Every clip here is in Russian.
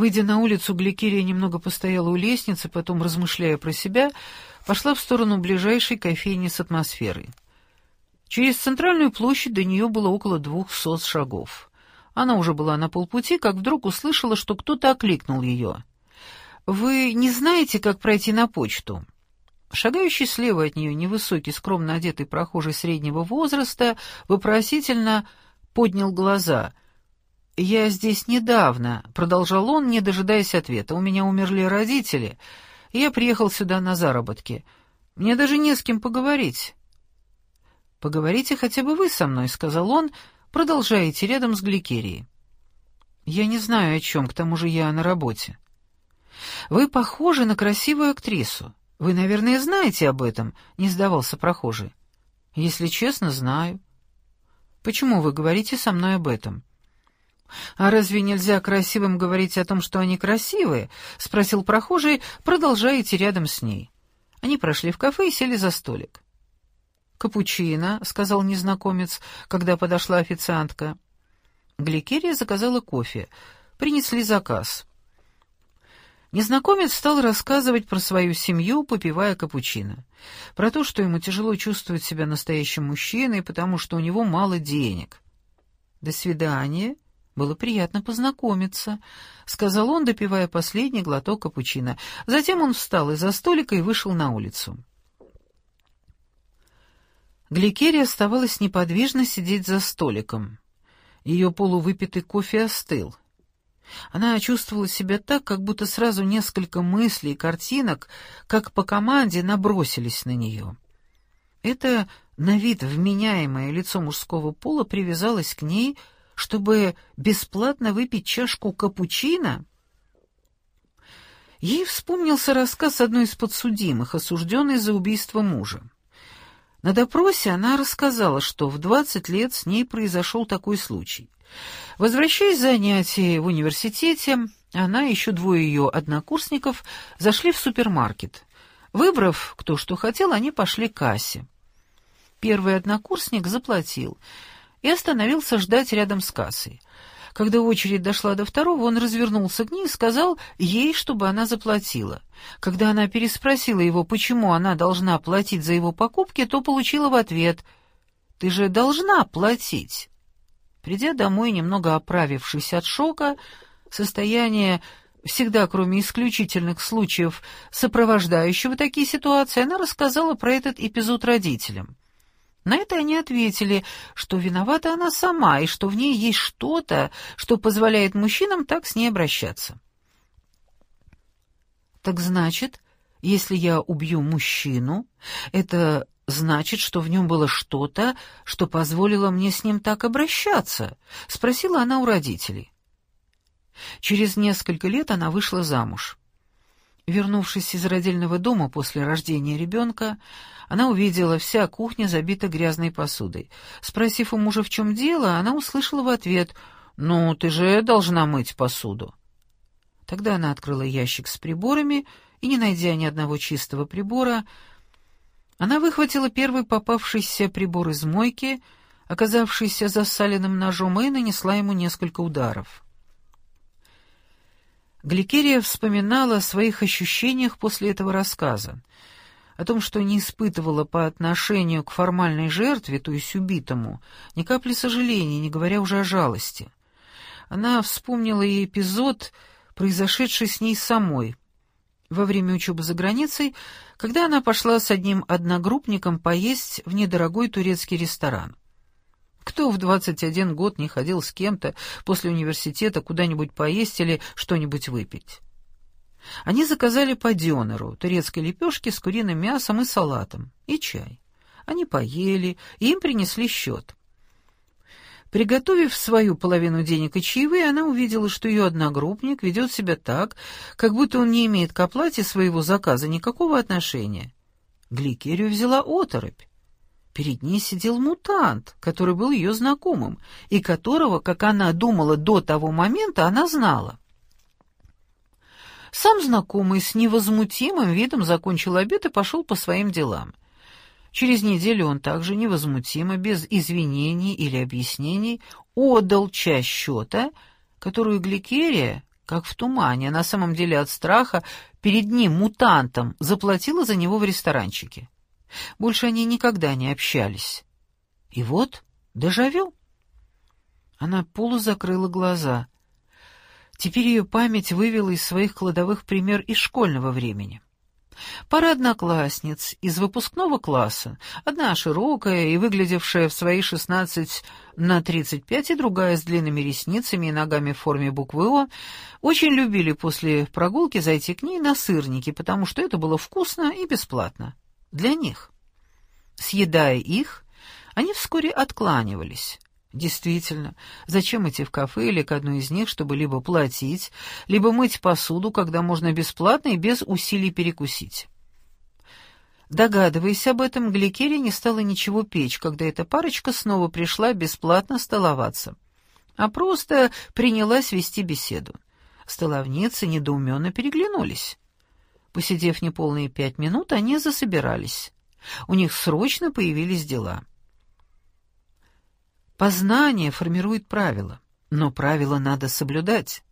Выйдя на улицу, Гликерия немного постояла у лестницы, потом, размышляя про себя, пошла в сторону ближайшей кофейни с атмосферой. Через центральную площадь до нее было около двухсот шагов. Она уже была на полпути, как вдруг услышала, что кто-то окликнул ее. «Вы не знаете, как пройти на почту?» Шагающий слева от нее невысокий, скромно одетый прохожий среднего возраста вопросительно поднял глаза. «Я здесь недавно», — продолжал он, не дожидаясь ответа. «У меня умерли родители, и я приехал сюда на заработки. Мне даже не с кем поговорить». «Поговорите хотя бы вы со мной», — сказал он, продолжая идти рядом с Гликерией. «Я не знаю о чем, к тому же я на работе». «Вы похожи на красивую актрису. «Вы, наверное, знаете об этом», — не сдавался прохожий. «Если честно, знаю». «Почему вы говорите со мной об этом?» «А разве нельзя красивым говорить о том, что они красивые?» — спросил прохожий, продолжая идти рядом с ней. Они прошли в кафе и сели за столик. «Капучино», — сказал незнакомец, когда подошла официантка. Гликерия заказала кофе. Принесли заказ. Незнакомец стал рассказывать про свою семью, попивая капучино. Про то, что ему тяжело чувствовать себя настоящим мужчиной, потому что у него мало денег. «До свидания. Было приятно познакомиться», — сказал он, допивая последний глоток капучино. Затем он встал из-за столика и вышел на улицу. Гликерия оставалась неподвижно сидеть за столиком. Ее полувыпитый кофе остыл. Она чувствовала себя так, как будто сразу несколько мыслей и картинок, как по команде, набросились на нее. Это на вид вменяемое лицо мужского пола привязалось к ней, чтобы бесплатно выпить чашку капучино. Ей вспомнился рассказ одной из подсудимых, осужденной за убийство мужа. На допросе она рассказала, что в двадцать лет с ней произошел такой случай — Возвращаясь с занятий в университете, она и еще двое ее однокурсников зашли в супермаркет. Выбрав, кто что хотел, они пошли к кассе. Первый однокурсник заплатил и остановился ждать рядом с кассой. Когда очередь дошла до второго, он развернулся к ней и сказал ей, чтобы она заплатила. Когда она переспросила его, почему она должна платить за его покупки, то получила в ответ «Ты же должна платить». Придя домой, немного оправившись от шока, состояние, всегда кроме исключительных случаев, сопровождающего такие ситуации, она рассказала про этот эпизод родителям. На это они ответили, что виновата она сама, и что в ней есть что-то, что позволяет мужчинам так с ней обращаться. «Так значит, если я убью мужчину, это значит, что в нем было что-то, что позволило мне с ним так обращаться?» — спросила она у родителей. Через несколько лет она вышла замуж. Вернувшись из родильного дома после рождения ребенка, она увидела, вся кухня забита грязной посудой. Спросив у мужа, в чем дело, она услышала в ответ «Ну, ты же должна мыть посуду». Тогда она открыла ящик с приборами и, не найдя ни одного чистого прибора, она выхватила первый попавшийся прибор из мойки, оказавшийся засаленным ножом, и нанесла ему несколько ударов. Гликерия вспоминала о своих ощущениях после этого рассказа, о том, что не испытывала по отношению к формальной жертве, то есть убитому, ни капли сожаления, не говоря уже о жалости. Она вспомнила и эпизод, произошедший с ней самой, во время учебы за границей, когда она пошла с одним одногруппником поесть в недорогой турецкий ресторан. Кто в 21 год не ходил с кем-то после университета куда-нибудь поесть или что-нибудь выпить? Они заказали по дёнеру, турецкой лепешки с куриным мясом и салатом, и чай. Они поели, и им принесли счет. Приготовив свою половину денег и чаевые, она увидела, что ее одногруппник ведет себя так, как будто он не имеет к оплате своего заказа никакого отношения. Гликерию взяла оторопь. Перед ней сидел мутант, который был ее знакомым, и которого, как она думала до того момента, она знала. Сам знакомый с невозмутимым видом закончил обед и пошел по своим делам. Через неделю он также невозмутимо, без извинений или объяснений, отдал часть счета, которую Гликерия, как в тумане, а на самом деле от страха перед ним, мутантом, заплатила за него в ресторанчике. Больше они никогда не общались. И вот дежавю. Она полузакрыла глаза. Теперь ее память вывела из своих кладовых пример из школьного времени. Пара одноклассниц из выпускного класса, одна широкая и выглядевшая в свои шестнадцать на тридцать пять, и другая с длинными ресницами и ногами в форме буквы «О», очень любили после прогулки зайти к ней на сырники, потому что это было вкусно и бесплатно. Для них. Съедая их, они вскоре откланивались. Действительно, зачем идти в кафе или к одной из них, чтобы либо платить, либо мыть посуду, когда можно бесплатно и без усилий перекусить? Догадываясь об этом, Гликерия не стала ничего печь, когда эта парочка снова пришла бесплатно столоваться, а просто принялась вести беседу. Столовницы недоуменно переглянулись. Посидев неполные пять минут, они засобирались. У них срочно появились дела. Познание формирует правила, но правила надо соблюдать.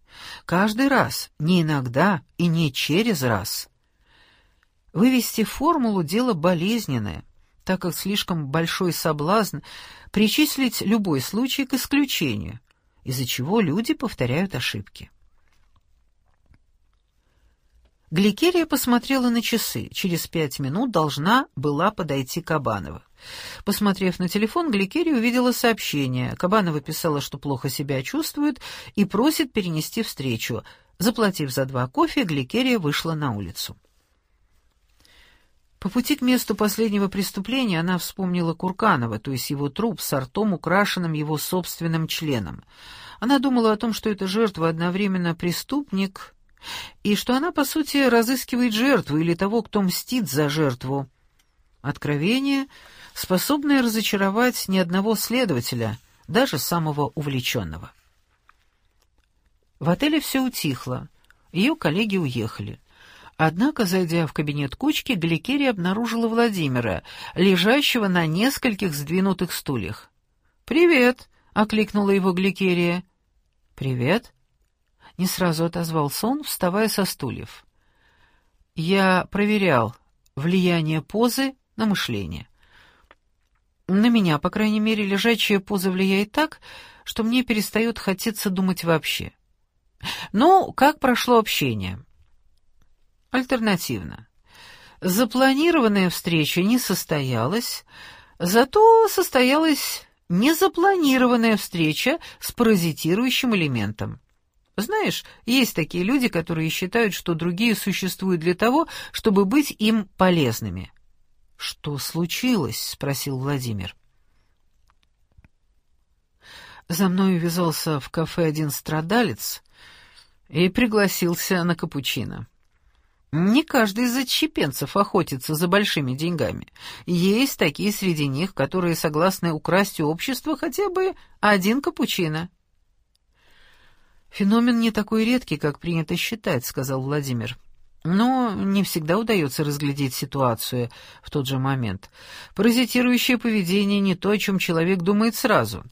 Каждый раз, не иногда и не через раз. Вывести формулу — дело болезненное, так как слишком большой соблазн причислить любой случай к исключению, из-за чего люди повторяют ошибки. Гликерия посмотрела на часы. Через пять минут должна была подойти Кабанова. Посмотрев на телефон, Гликерия увидела сообщение. Кабанова писала, что плохо себя чувствует и просит перенести встречу. Заплатив за два кофе, Гликерия вышла на улицу. По пути к месту последнего преступления она вспомнила Курканова, то есть его труп с ртом, украшенным его собственным членом. Она думала о том, что эта жертва одновременно преступник и что она, по сути, разыскивает жертву или того, кто мстит за жертву. Откровение, способное разочаровать ни одного следователя, даже самого увлеченного. В отеле все утихло, ее коллеги уехали. Однако, зайдя в кабинет кучки, Гликерия обнаружила Владимира, лежащего на нескольких сдвинутых стульях. «Привет!» — окликнула его Гликерия. «Привет!» Не сразу отозвался он, вставая со стульев. Я проверял влияние позы на мышление. На меня, по крайней мере, лежачая поза влияет так, что мне перестает хотеться думать вообще. Ну, как прошло общение? Альтернативно. Запланированная встреча не состоялась, зато состоялась незапланированная встреча с паразитирующим элементом. Знаешь, есть такие люди, которые считают, что другие существуют для того, чтобы быть им полезными. Что случилось? спросил Владимир. За мной увязался в кафе один страдалец и пригласился на капучино. Не каждый из отщепенцев охотится за большими деньгами. Есть такие среди них, которые согласны украсть у общества хотя бы один капучино. «Феномен не такой редкий, как принято считать», — сказал Владимир. «Но не всегда удается разглядеть ситуацию в тот же момент. Паразитирующее поведение не то, о чем человек думает сразу.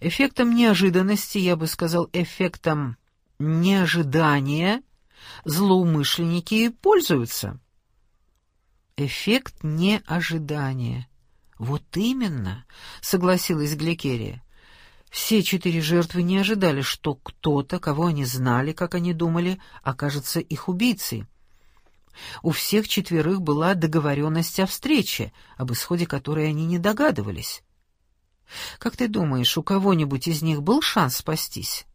Эффектом неожиданности, я бы сказал, эффектом неожидания злоумышленники пользуются». «Эффект неожидания». «Вот именно», — согласилась Гликерия. Все четыре жертвы не ожидали, что кто-то, кого они знали, как они думали, окажется их убийцей. У всех четверых была договоренность о встрече, об исходе которой они не догадывались. Как ты думаешь, у кого-нибудь из них был шанс спастись?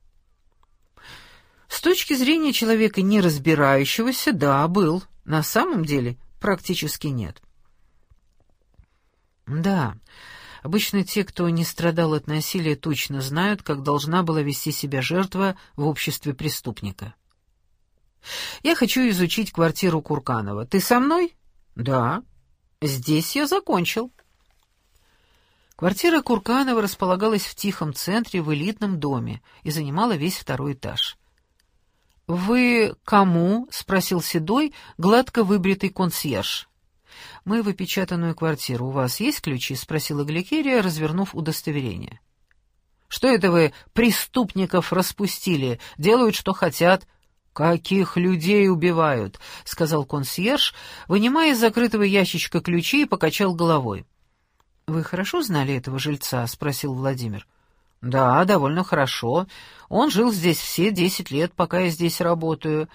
С точки зрения человека, не разбирающегося, да, был. На самом деле, практически нет. Да, Обычно те, кто не страдал от насилия, точно знают, как должна была вести себя жертва в обществе преступника. «Я хочу изучить квартиру Курканова. Ты со мной?» «Да. Здесь я закончил». Квартира Курканова располагалась в тихом центре в элитном доме и занимала весь второй этаж. «Вы кому?» — спросил седой, гладко выбритый консьерж. «Мы в опечатанную квартиру. У вас есть ключи?» — спросила Гликерия, развернув удостоверение. «Что это вы преступников распустили? Делают, что хотят. «Каких людей убивают?» — сказал консьерж, вынимая из закрытого ящичка ключи и покачал головой. «Вы хорошо знали этого жильца?» — спросил Владимир. «Да, довольно хорошо. Он жил здесь все десять лет, пока я здесь работаю.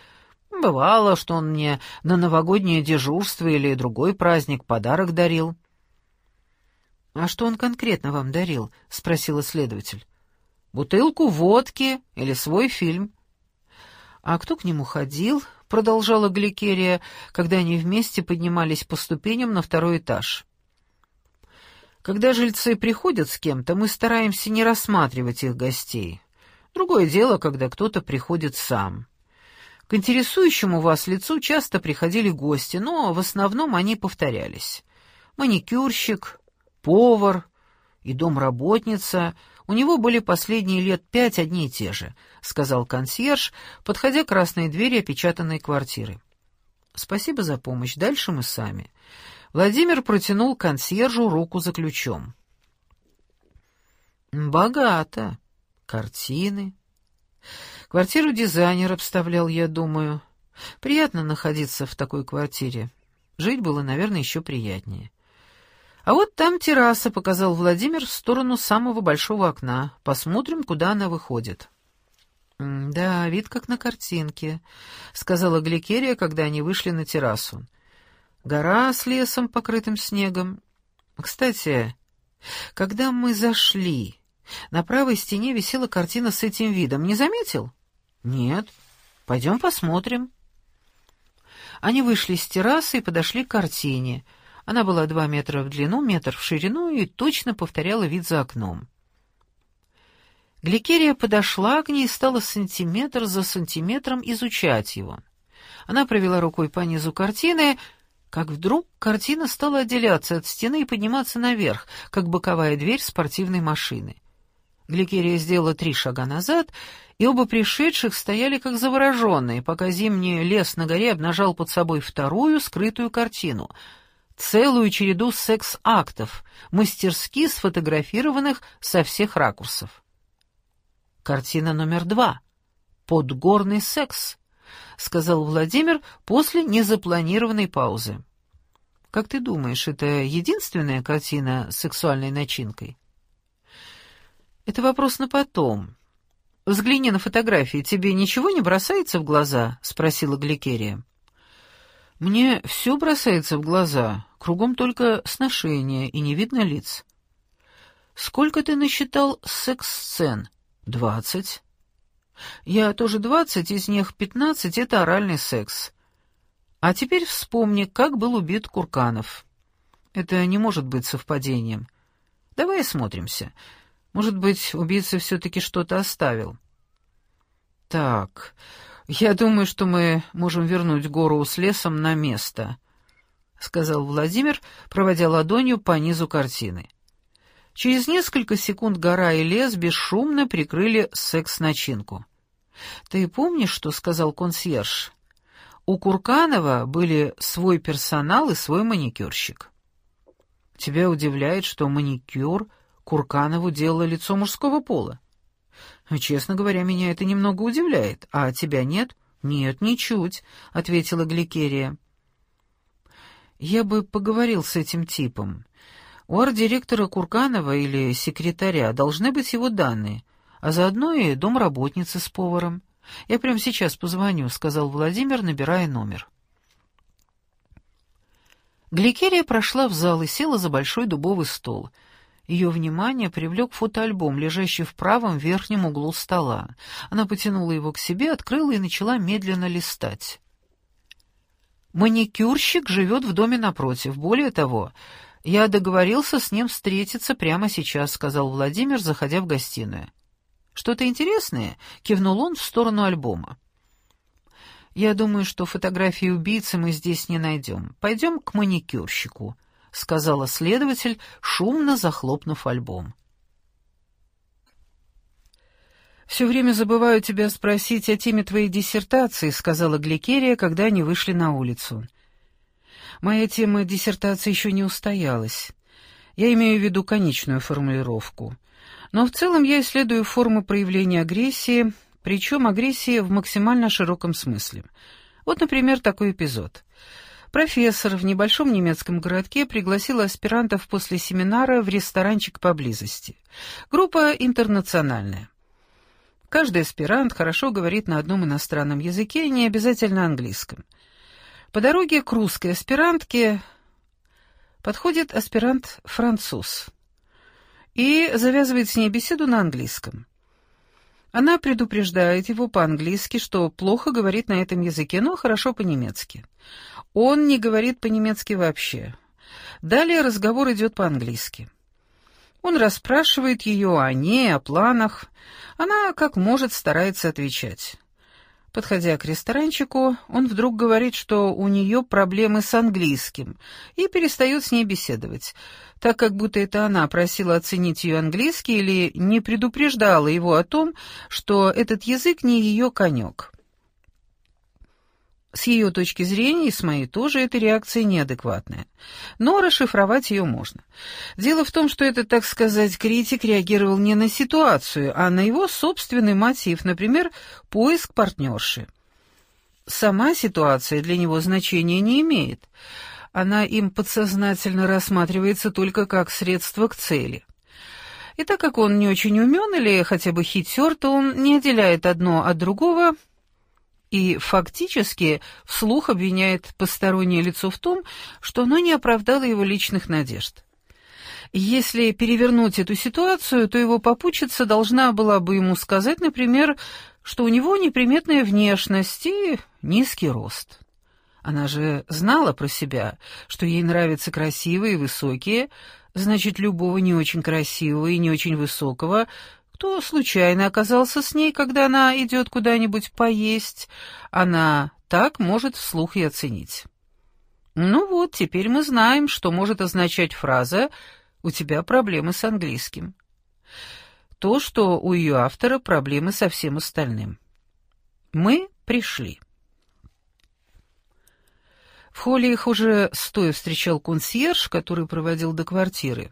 Бывало, что он мне на новогоднее дежурство или другой праздник подарок дарил». «А что он конкретно вам дарил?» — спросил следователь. «Бутылку водки или свой фильм». «А кто к нему ходил?» — продолжала Гликерия, когда они вместе поднимались по ступеням на второй этаж. «Когда жильцы приходят с кем-то, мы стараемся не рассматривать их гостей. Другое дело, когда кто-то приходит сам. Интересующему вас лицу часто приходили гости, но в основном они повторялись. Маникюрщик, повар и домработница — у него были последние лет пять одни и те же», — сказал консьерж, подходя к красной двери опечатанной квартиры. «Спасибо за помощь. Дальше мы сами». Владимир протянул консьержу руку за ключом. «Богато. Картины. Квартиру дизайнер обставлял, я думаю. Приятно находиться в такой квартире. Жить было, наверное, еще приятнее. «А вот там терраса», — показал Владимир в сторону самого большого окна. «Посмотрим, куда она выходит». «Да, вид как на картинке», — сказала Гликерия, когда они вышли на террасу. «Гора с лесом, покрытым снегом. Кстати, когда мы зашли, на правой стене висела картина с этим видом. Не заметил?» «Нет. Пойдем посмотрим». Они вышли с террасы и подошли к картине — она была два метра в длину, метр в ширину и точно повторяла вид за окном. Гликерия подошла к ней и стала сантиметр за сантиметром изучать его. Она провела рукой по низу картины, как вдруг картина стала отделяться от стены и подниматься наверх, как боковая дверь спортивной машины. Гликерия сделала три шага назад, и оба пришедших стояли как завороженные, пока зимний лес на горе обнажал под собой вторую скрытую картину — целую череду секс-актов, мастерски сфотографированных со всех ракурсов. Картина номер два. «Подгорный секс», — сказал Владимир после незапланированной паузы. «Как ты думаешь, это единственная картина с сексуальной начинкой?» «Это вопрос на потом. Взгляни на фотографии, тебе ничего не бросается в глаза?» — спросила Гликерия. Мне все бросается в глаза, кругом только сношения и не видно лиц. Сколько ты насчитал секс-сцен? Двадцать. Я тоже двадцать, из них пятнадцать — это оральный секс. А теперь вспомни, как был убит Курканов. Это не может быть совпадением. Давай осмотримся. Может быть, убийца все-таки что-то оставил. Так, «Я думаю, что мы можем вернуть гору с лесом на место», — сказал Владимир, проводя ладонью по низу картины. Через несколько секунд гора и лес бесшумно прикрыли секс-начинку. «Ты помнишь, что сказал консьерж? У Курканова были свой персонал и свой маникюрщик. Тебя удивляет, что маникюр Курканову делало лицо мужского пола?» «Честно говоря, меня это немного удивляет. А тебя нет?» «Нет, ничуть», — ответила Гликерия. «Я бы поговорил с этим типом. У арт-директора Курканова или секретаря должны быть его данные, а заодно и домработницы с поваром. Я прямо сейчас позвоню», — сказал Владимир, набирая номер. Гликерия прошла в зал и села за большой дубовый стол — ее внимание привлек фотоальбом, лежащий в правом верхнем углу стола. Она потянула его к себе, открыла и начала медленно листать. «Маникюрщик живет в доме напротив. Более того, я договорился с ним встретиться прямо сейчас», — сказал Владимир, заходя в гостиную. «Что-то интересное?» — кивнул он в сторону альбома. «Я думаю, что фотографии убийцы мы здесь не найдем. Пойдем к маникюрщику», — сказала следователь, шумно захлопнув альбом. «Все время забываю тебя спросить о теме твоей диссертации», — сказала Гликерия, когда они вышли на улицу. «Моя тема диссертации еще не устоялась. Я имею в виду конечную формулировку. Но в целом я исследую формы проявления агрессии, причем агрессии в максимально широком смысле. Вот, например, такой эпизод. Профессор в небольшом немецком городке пригласил аспирантов после семинара в ресторанчик поблизости. Группа интернациональная. Каждый аспирант хорошо говорит на одном иностранном языке, не обязательно английском. По дороге к русской аспирантке подходит аспирант-француз и завязывает с ней беседу на английском. Она предупреждает его по-английски, что плохо говорит на этом языке, но хорошо по-немецки. Он не говорит по-немецки вообще. Далее разговор идет по-английски. Он расспрашивает ее о ней, о планах. Она, как может, старается отвечать. Подходя к ресторанчику, он вдруг говорит, что у нее проблемы с английским, и перестает с ней беседовать, так как будто это она просила оценить ее английский или не предупреждала его о том, что этот язык не ее конек. С ее точки зрения и с моей тоже эта реакция неадекватная. Но расшифровать ее можно. Дело в том, что этот, так сказать, критик реагировал не на ситуацию, а на его собственный мотив, например, поиск партнерши. Сама ситуация для него значения не имеет. Она им подсознательно рассматривается только как средство к цели. И так как он не очень умен или хотя бы хитер, то он не отделяет одно от другого – и фактически вслух обвиняет постороннее лицо в том, что оно не оправдало его личных надежд. Если перевернуть эту ситуацию, то его попутчица должна была бы ему сказать, например, что у него неприметная внешность и низкий рост. Она же знала про себя, что ей нравятся красивые и высокие, значит, любого не очень красивого и не очень высокого кто случайно оказался с ней, когда она идет куда-нибудь поесть, она так может вслух и оценить. Ну вот, теперь мы знаем, что может означать фраза «У тебя проблемы с английским». То, что у ее автора проблемы со всем остальным. Мы пришли. В холле их уже стоя встречал консьерж, который проводил до квартиры.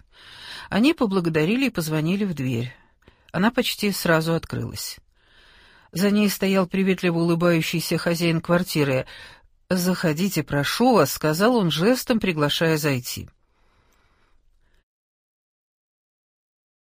Они поблагодарили и позвонили в дверь. Она почти сразу открылась. За ней стоял приветливо улыбающийся хозяин квартиры. «Заходите, прошу вас», — сказал он жестом, приглашая зайти.